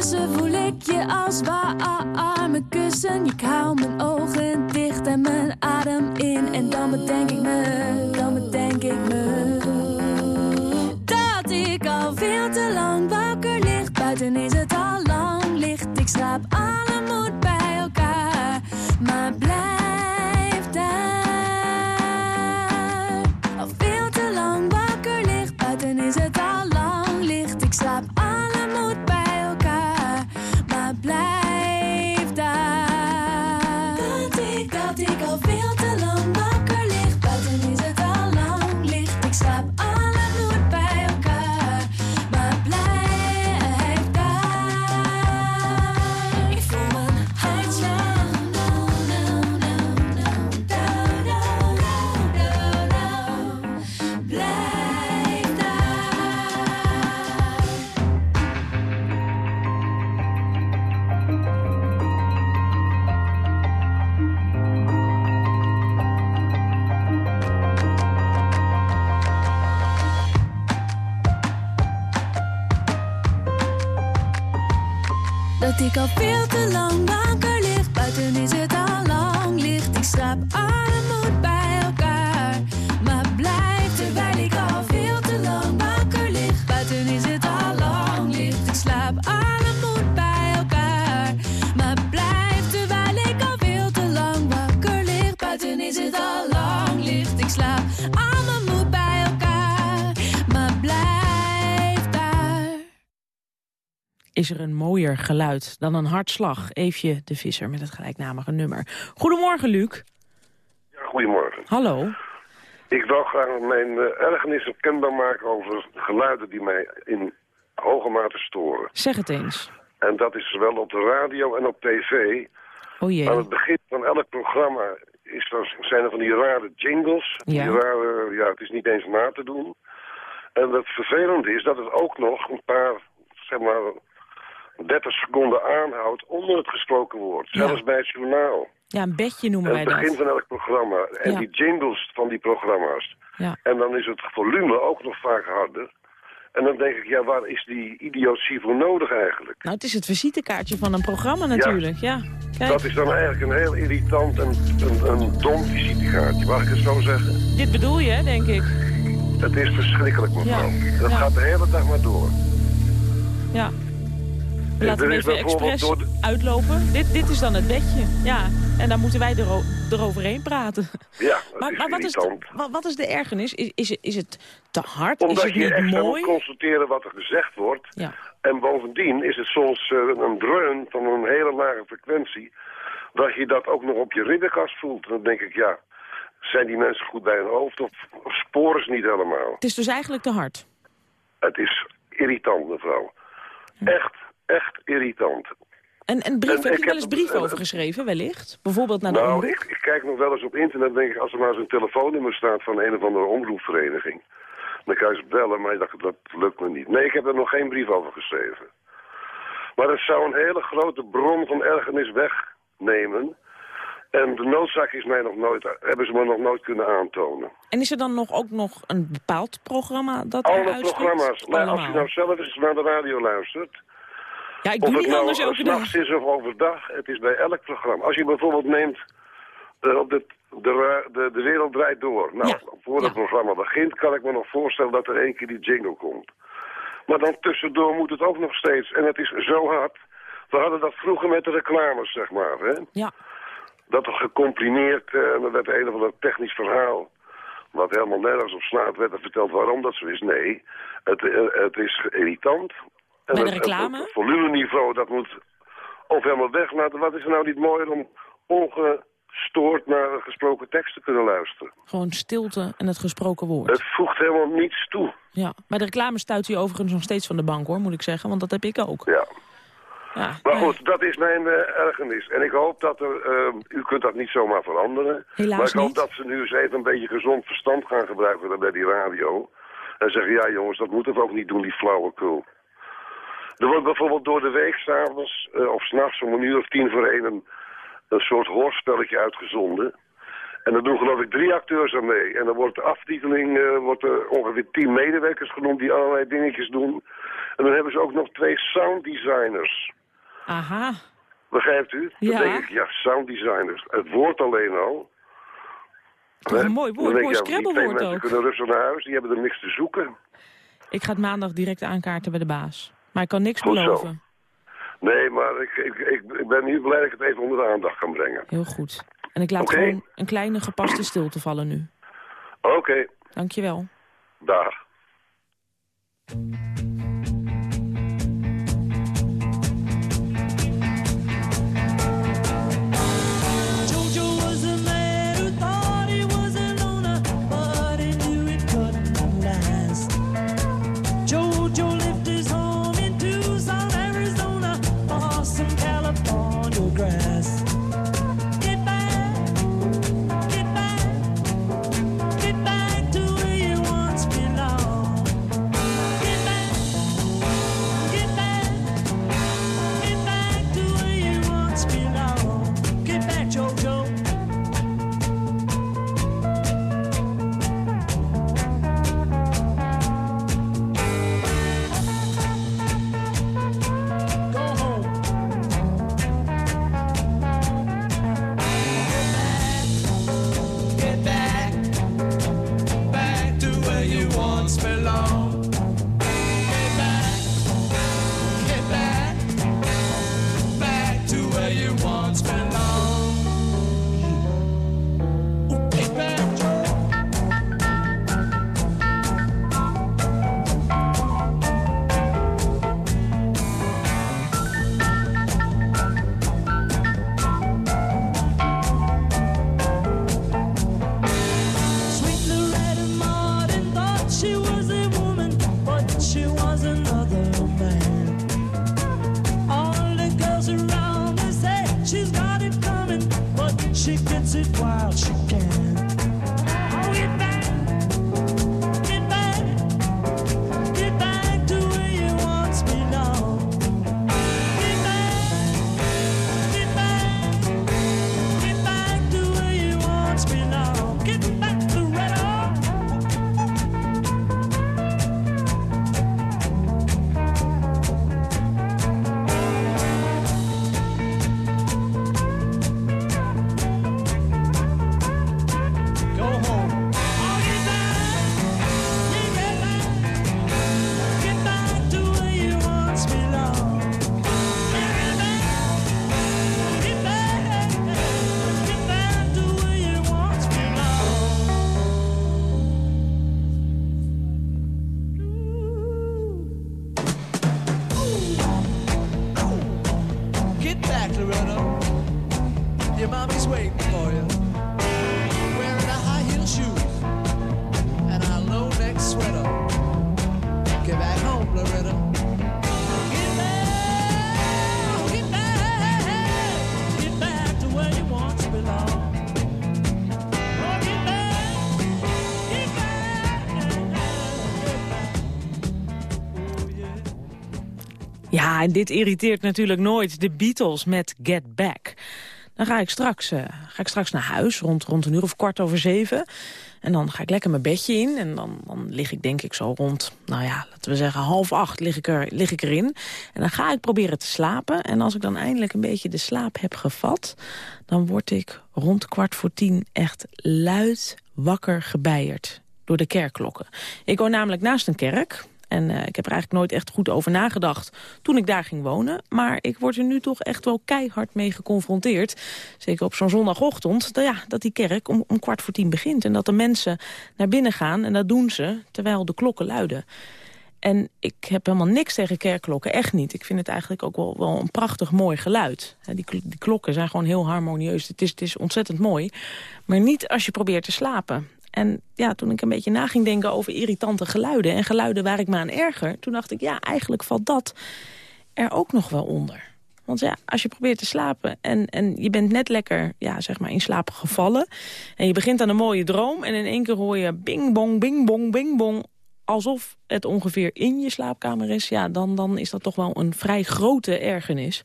En ondertussen voel ik je als warme kussen. Ik hou mijn ogen dicht en mijn adem in. En dan bedenk ik me, dan bedenk ik me. Dat ik al veel te lang wakker lig. Buiten is het al lang licht. Ik slaap alle ik al veel te lang wakker Is er een mooier geluid dan een hartslag? Eefje de Visser met het gelijknamige nummer. Goedemorgen, Luc. Goedemorgen. Hallo. Ik wil graag mijn eh, ergernis kenbaar maken over geluiden die mij in hoge mate storen. Zeg het eens. En dat is zowel op de radio en op tv. Oh jee. Aan het begin van elk programma is er, zijn er van die rare jingles. Ja. Die rare, ja, het is niet eens na te doen. En het vervelende is dat het ook nog een paar, zeg maar, 30 seconden aanhoudt onder het gesproken woord. Ja. Zelfs bij het journaal. Ja, een bedje noemen En wij het begin dat. van elk programma. En Ja. die jingles van die programma's. Ja. En dan is het volume ook nog vaak harder. En dan denk ik, ja, waar is die idiotie voor nodig eigenlijk? Nou, het is het visitekaartje van een programma natuurlijk, ja. Kijk, Dat is dan eigenlijk een heel irritant en een, een dom visitekaartje, mag ik het zo zeggen? dit bedoel je, denk ik. Het is verschrikkelijk, mevrouw. Ja. Dat gaat de hele dag maar door. Ja. We laten er is even expres door uitlopen. Dit, dit is dan het bedje, ja. En dan moeten wij ero eroverheen praten. Ja, *laughs* Maar, is maar wat, is wat, wat is de ergernis? Is, is, het, is het te hard? is Omdat het je echt moet constateren wat er gezegd wordt. Ja. En bovendien is het soms eh, een dreun van een hele lage frequentie... dat je dat ook nog op je ridderkast voelt. Dan denk ik, ja, zijn die mensen goed bij hun hoofd of, of sporen ze niet helemaal? Het is dus eigenlijk te hard. Het is irritant, mevrouw. Echt, echt irritant. En, en brief, En heb je wel eens brieven eh, over geschreven, wellicht? Bijvoorbeeld naar de Nou, ik, ik kijk nog wel eens op internet, denk ik, als er maar eens een telefoonnummer staat van een of andere omroepvereniging. Dan kan je ze bellen, maar dat, dat lukt me niet. Nee, ik heb er nog geen brief over geschreven. Maar het zou een hele grote bron van ergernis wegnemen. En de noodzaak is mij nog nooit, hebben ze me nog nooit kunnen aantonen. En is er dan nog, ook nog een bepaald programma dat Alle programma's, maar als je nou zelf eens naar de radio luistert... Ja, ik doe het niet nou anders elke is of overdag, het is bij elk programma. Als je bijvoorbeeld neemt, eh, op de, de, de, de wereld draait door. Nou, voor het programma begint kan ik me nog voorstellen dat er één keer die jingle komt. Maar dan tussendoor moet het ook nog steeds. En het is zo hard. We hadden dat vroeger met de reclames, zeg maar. Hè? Ja. Dat er gecomprimeerd, eh, en er werd een of ander technisch verhaal... wat helemaal nergens op slaat, werd er verteld waarom dat zo is. Nee, het, eh, het is irritant. En Bij de het- het- reclame? Het, volumeniveau, dat moet of helemaal weglaten. Wat is er nou niet mooier om ongestoord naar een gesproken tekst te kunnen luisteren? Gewoon stilte en het gesproken woord. Het voegt helemaal niets toe. Ja. Bij de reclame stuit u overigens nog steeds van de bank, hoor, moet ik zeggen. Want dat heb ik ook. Ja. Ja. Maar goed, dat is mijn eh, ergernis. En ik hoop dat er... eh, u kunt dat niet zomaar veranderen. Helaas maar ik hoop niet. dat ze nu eens even een beetje gezond verstand gaan gebruiken bij die radio. En zeggen, ja jongens, dat moeten we ook niet doen, die flauwekul. Er wordt bijvoorbeeld door de week s'avonds eh of s'nachts om een uur of tien voor één een, een soort hoorspelletje uitgezonden. En daar doen geloof ik drie acteurs aan mee. En dan wordt de aftiteling, eh, wordt er ongeveer tien medewerkers genoemd die allerlei dingetjes doen. En dan hebben ze ook nog twee sounddesigners. Aha. Begrijpt u? Ja. Dan denk ik, ja, sounddesigners. Het woord alleen al. Toch een mooi woord, mooi die scrabblewoord ook. kunnen rustig naar huis, die hebben er niks te zoeken. Ik ga het maandag direct aankaarten bij de baas. Maar ik kan niks Goed zo. beloven. Nee, maar ik, ik, ik, ik ben nu blij dat ik het even onder de aandacht kan brengen. Heel goed. En ik laat gewoon een kleine gepaste stilte vallen nu. Oké, Dankjewel. dag. Ja, en dit irriteert natuurlijk nooit. De Beatles met Get Back. Dan ga ik straks, eh, ga ik straks naar huis, rond, rond een uur of kwart over zeven. En dan ga ik lekker mijn bedje in. En dan, dan lig ik denk ik zo rond, nou ja, laten we zeggen half acht lig ik, er, lig ik erin. En dan ga ik proberen te slapen. En als ik dan eindelijk een beetje de slaap heb gevat... dan word ik rond kwart voor tien echt luid wakker gebeierd door de kerkklokken. Ik woon namelijk naast een kerk. En eh, ik heb er eigenlijk nooit echt goed over nagedacht toen ik daar ging wonen. Maar ik word er nu toch echt wel keihard mee geconfronteerd. Zeker op zo'n zondagochtend. Dat, ja, dat die kerk om, om kwart voor tien begint. En dat de mensen naar binnen gaan. En dat doen ze terwijl de klokken luiden. En ik heb helemaal niks tegen kerkklokken, echt niet. Ik vind het eigenlijk ook wel, wel een prachtig mooi geluid. Die, die klokken zijn gewoon heel harmonieus. Het is, het is ontzettend mooi. Maar niet als je probeert te slapen. En ja, toen ik een beetje na ging denken over irritante geluiden... en geluiden waar ik me aan erger... toen dacht ik, ja, eigenlijk valt dat er ook nog wel onder. Want ja, als je probeert te slapen en, en je bent net lekker ja, zeg maar in slaap gevallen... en je begint aan een mooie droom en in één keer hoor je bing bong, bing bong, bing bong alsof het ongeveer in je slaapkamer is... ja, dan, dan is dat toch wel een vrij grote ergernis.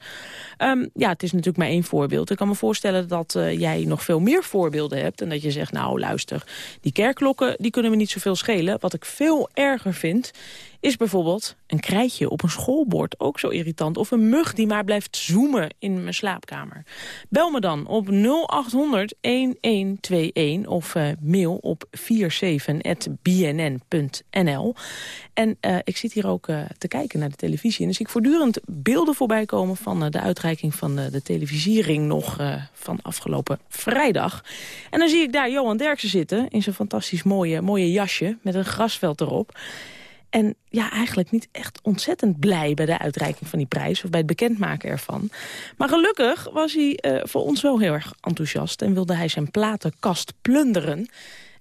Ehm, ja, het is natuurlijk maar één voorbeeld. Ik kan me voorstellen dat uh, jij nog veel meer voorbeelden hebt... en dat je zegt, nou luister, die kerkklokken die kunnen me niet zoveel schelen. Wat ik veel erger vind, is bijvoorbeeld een krijtje op een schoolbord ook zo irritant. Of een mug die maar blijft zoomen in mijn slaapkamer. Bel me dan op 0800-1121 of uh, mail op 47.bnn.nl. En uh, ik zit hier ook uh, te kijken naar de televisie. En dus ik voortdurend beelden voorbij komen van de uitreiking van de televisiering nog van afgelopen vrijdag. En dan zie ik daar Johan Derksen zitten in zijn fantastisch mooie, mooie jasje met een grasveld erop. En ja, eigenlijk niet echt ontzettend blij bij de uitreiking van die prijs... of bij het bekendmaken ervan. Maar gelukkig was hij uh, voor ons wel heel erg enthousiast... en wilde hij zijn platenkast plunderen.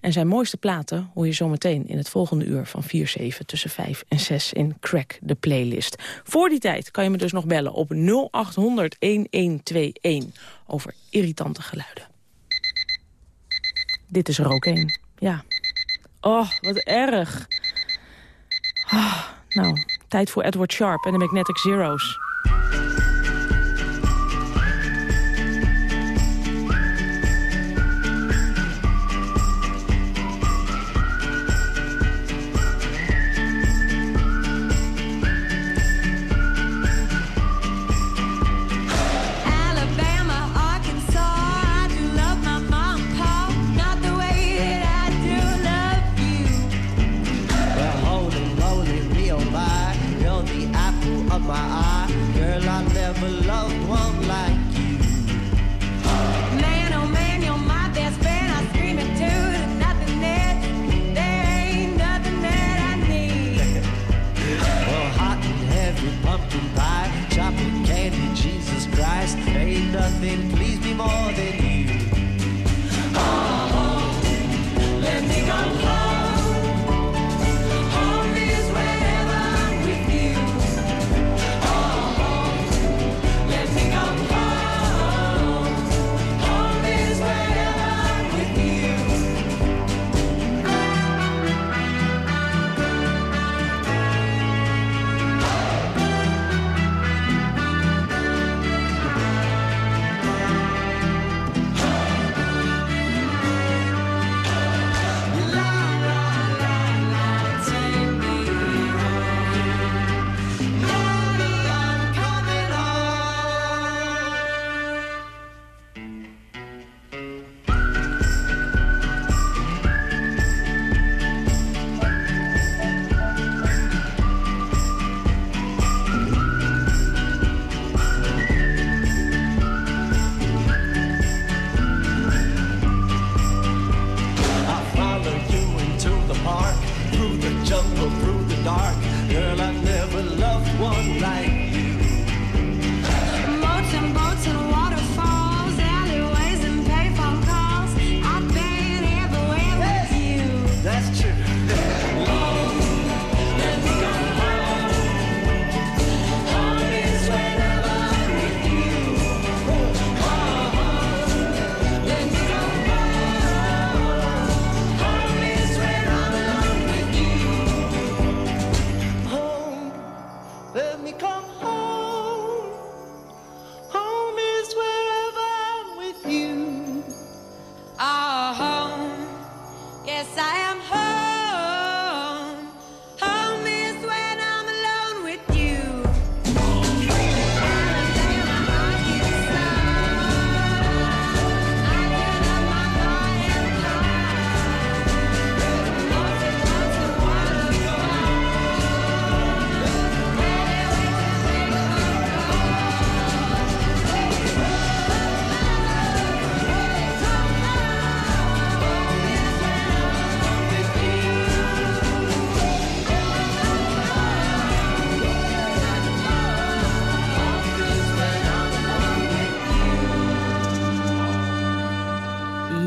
En zijn mooiste platen hoor je zometeen in het volgende uur van 4-7... tussen 5 en 6 in Crack the Playlist. Voor die tijd kan je me dus nog bellen op 0800-1121 over irritante geluiden. Dit is er ook ja. Oh, wat erg. Oh, nou, tijd voor Edward Sharp en de Magnetic Zeros.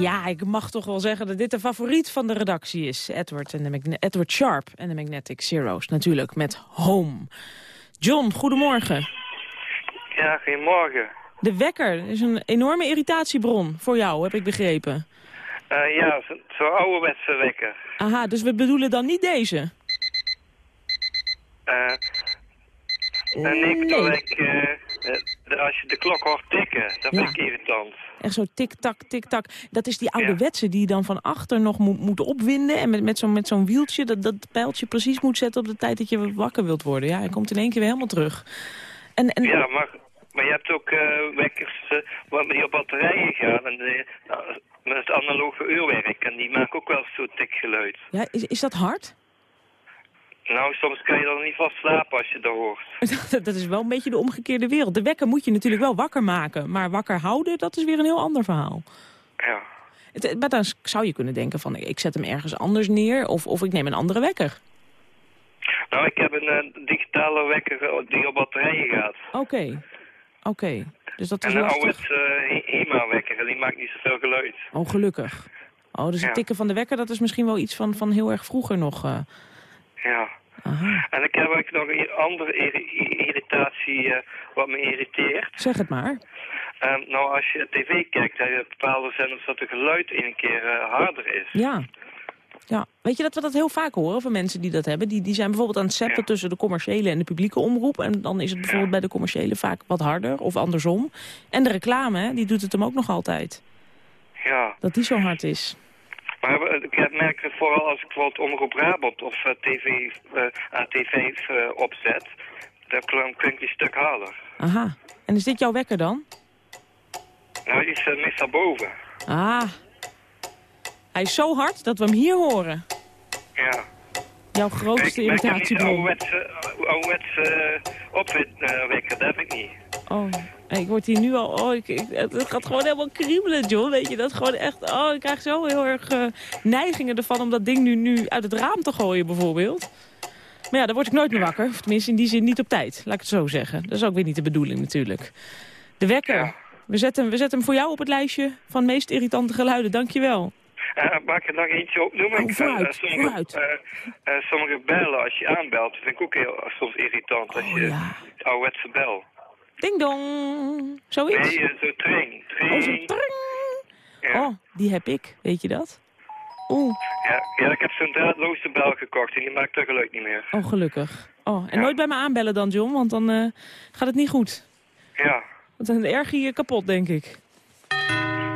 Ja, ik mag toch wel zeggen dat dit de favoriet van de redactie is. Edward, en de Magne- Edward Sharp en de Magnetic Zeros, natuurlijk, met Home. John, goedemorgen. Ja, goedemorgen. De wekker is een enorme irritatiebron voor jou, heb ik begrepen. Eh, ja, zo- zo'n ouderwetse wekker. Aha, dus we bedoelen dan niet deze? Eh en ik bedoel, ik, eh, als je de klok hoort tikken, dat vind Ja. ik irritant. Echt zo tik-tak, tik-tak. Dat is die ouderwetse die je dan van achter nog moet, moet opwinden... en met, met zo'n met zo'n wieltje dat dat pijltje precies moet zetten... op de tijd dat je wakker wilt worden. Ja, hij komt in één keer weer helemaal terug. En, en, Ja, maar, maar je hebt ook eh, wekkers eh, wat die op batterijen gaan. En die, nou, met het analoge uurwerk. En die maken ook wel zo'n tikgeluid. ja, is, is dat hard? Nou, soms kan je dan niet vast slapen als je dat hoort. *laughs* Dat- dat is wel een beetje de omgekeerde wereld. De wekker moet je natuurlijk wel wakker maken. Maar wakker houden, dat is weer een heel ander verhaal. Ja. Het, maar dan zou je kunnen denken van... ik zet hem ergens anders neer of, of ik neem een andere wekker. Nou, ik heb een eh, digitale wekker eh, die op batterijen gaat. Oké, oké. Dus dat is En een oude uh, HEMA-wekker, en die maakt niet zoveel geluid. Oh, gelukkig. Oh, dus het Ja. tikken van de wekker, dat is misschien wel iets van, van heel erg vroeger nog. eh. Ja. En ik heb ook nog een andere irri- irritatie eh, wat me irriteert. Zeg het maar. Ehm, nou, als je tv kijkt, heb je bepaalde zenders dat het geluid in een keer eh, harder is. Ja. ja. Weet je dat we dat heel vaak horen van mensen die dat hebben? Die, die zijn bijvoorbeeld aan het zetten tussen de commerciële en de publieke omroep. En dan is het bijvoorbeeld bij de commerciële vaak wat harder of andersom. En de reclame, hè, die doet het hem ook nog altijd. Ja. Dat die zo hard is. Maar ik heb- merk het vooral als ik bijvoorbeeld Omroep Brabant of eh, TV, eh, AT5 eh, opzet. Dan klink- klinkt die stuk harder. Aha. En is dit jouw wekker dan? Nou, die is meestal boven. Ah. Hij is zo hard dat we hem hier horen. Ja. Jouw grootste maar ik heb niet ouderwetse, uh, opwekker, dat heb ik niet. Oh, ik word hier nu al... Oh, ik, ik- het gaat gewoon helemaal kriebelen, John. Weet je dat? Gewoon echt... Oh, ik krijg zo heel erg eh, neigingen ervan om dat ding nu, nu uit het raam te gooien, bijvoorbeeld. Maar ja, dan word ik nooit meer wakker. Of tenminste, in die zin niet op tijd. Laat ik het zo zeggen. Dat is ook weer niet de bedoeling, natuurlijk. De wekker. We, zetten, we zetten hem voor jou op het lijstje van meest irritante geluiden. Dankjewel. Uh, mag ik er nog eentje opnoemen? Oh, vooruit, eh, sommige, eh, eh, sommige bellen, als je aanbelt, vind ik ook heel, soms irritant. Als je het ouderwetse bel. Ding dong. Zoiets. Nee, zo tring. Oh, zo tring. Ja. Oh, die heb ik. Weet je dat? Oeh. Ja, ja, ik heb zo'n draadloze bel gekocht en die maakt dat geluid niet meer. Oh, gelukkig. Oh, en nooit bij me aanbellen dan, John, want dan eh, gaat het niet goed. Ja. Want dan erg je je kapot, denk ik.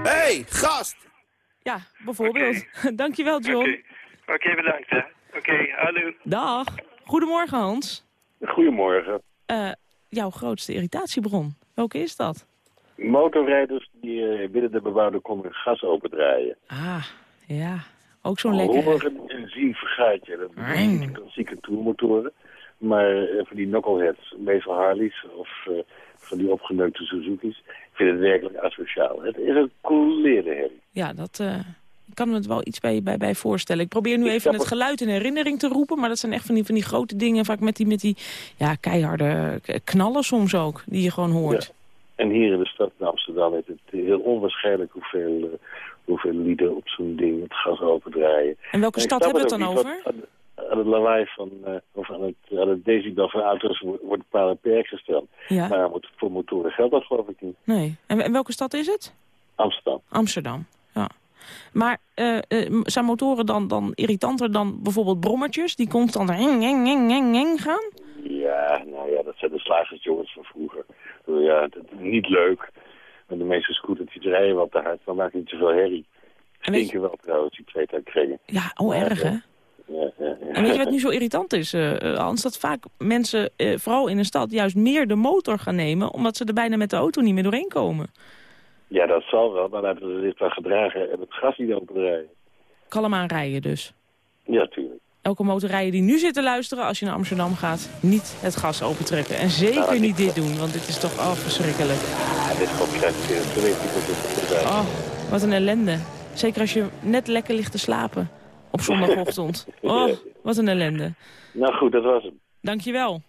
hey, gast! Ja, bijvoorbeeld. *laughs* Dankjewel, John. Oké, bedankt hè. Oké, hallo. Dag. Goedemorgen, Hans. Goedemorgen. Eh, jouw grootste irritatiebron. Welke is dat? Motorrijders die eh, binnen de bebouwde kom gas opendraaien. Ah, ja. Ook zo'n lekkere. Horen en zien vergaat je. Dat zijn klassieke tourmotoren. Maar eh, van die knuckleheads, meestal Harleys of eh, van die opgeneukte Suzuki's. Ik vind het werkelijk asociaal. Het is een coolere herrie. Ja, dat... kan me het wel iets bij, bij, bij voorstellen. Ik probeer nu even het geluid in herinnering te roepen. Maar dat zijn echt van die, van die grote dingen. Vaak met die, met die ja, keiharde knallen soms ook. Die je gewoon hoort. En hier in de stad in Amsterdam is het heel onwaarschijnlijk hoeveel, eh, hoeveel lieden op zo'n ding het gas opendraaien. En welke stad hebben we het dan over? Aan, aan het lawaai van, eh, of aan het, aan het decibel van auto's wordt, wordt paal en perk gesteld. Ja. Maar moet- voor motoren geldt dat geloof ik niet. Nee. En, en welke stad is het? Amsterdam. Amsterdam. Maar eh, eh, zijn motoren dan, dan irritanter dan bijvoorbeeld brommertjes... die constant heng, heng, heng, heng, heng gaan? Ja, nou ja, dat zijn de slagersjongens van vroeger. Ja, het, niet leuk. De meeste scootertjes rijden wel te hard, maar maken niet zoveel herrie. Stinken wel trouwens, die twee kringen. Ja, oh erg, hè? Ja, ja, ja. En weet je wat nu zo irritant is, eh, Hans? Dat vaak mensen, vooral in een stad, juist meer de motor gaan nemen... omdat ze er bijna met de auto niet meer doorheen komen. Ja, dat zal wel, maar dan hebben ze dit wel gedragen en het gas niet openrijden. Kalm aan rijden dus. Ja, tuurlijk. Elke motorrijder die nu zit te luisteren als je naar Amsterdam gaat... niet het gas opentrekken. En zeker Nou, niet dit doen, want dit is toch oh, verschrikkelijk. Ja, dit komt krijgt Oh, wat een ellende. Zeker als je net lekker ligt te slapen op zondagochtend. *laughs* Oh, wat een ellende. Nou goed, dat was hem. Dankjewel.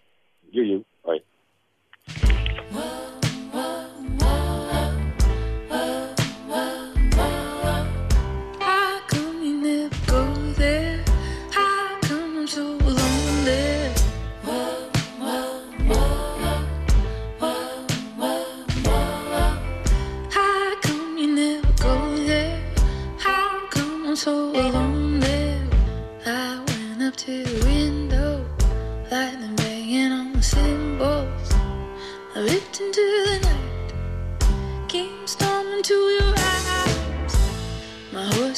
Joejoe. Hoi.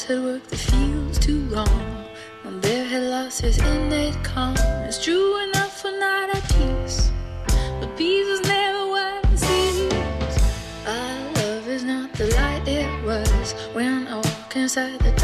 Had worked the fields too long. My bear had lost his innate calm. It's true enough for night at peace, but peace is never what it seems. Our love is not the light it was when I walk inside the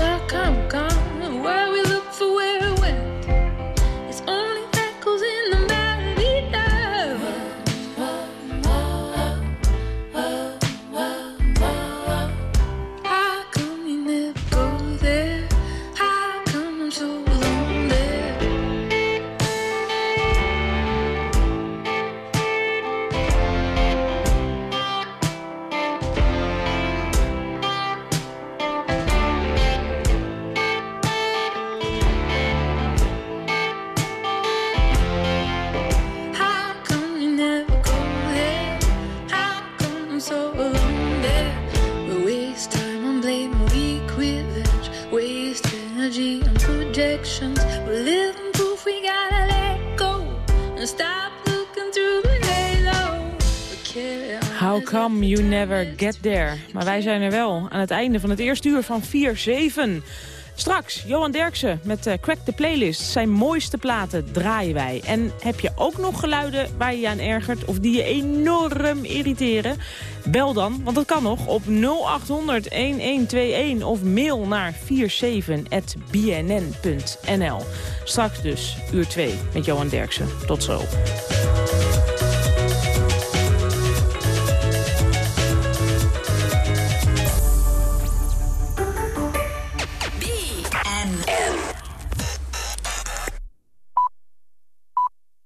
never get there? Maar wij zijn er wel aan het einde van het eerste uur van 4-7. Straks, Johan Derksen met eh, Crack the Playlist. Zijn mooiste platen draaien wij. En heb je ook nog geluiden waar je je aan ergert... of die je enorm irriteren? Bel dan, want dat kan nog, op 0800-1121... of mail naar 47.bnn.nl. Straks dus, uur 2 met Johan Derksen. Tot zo.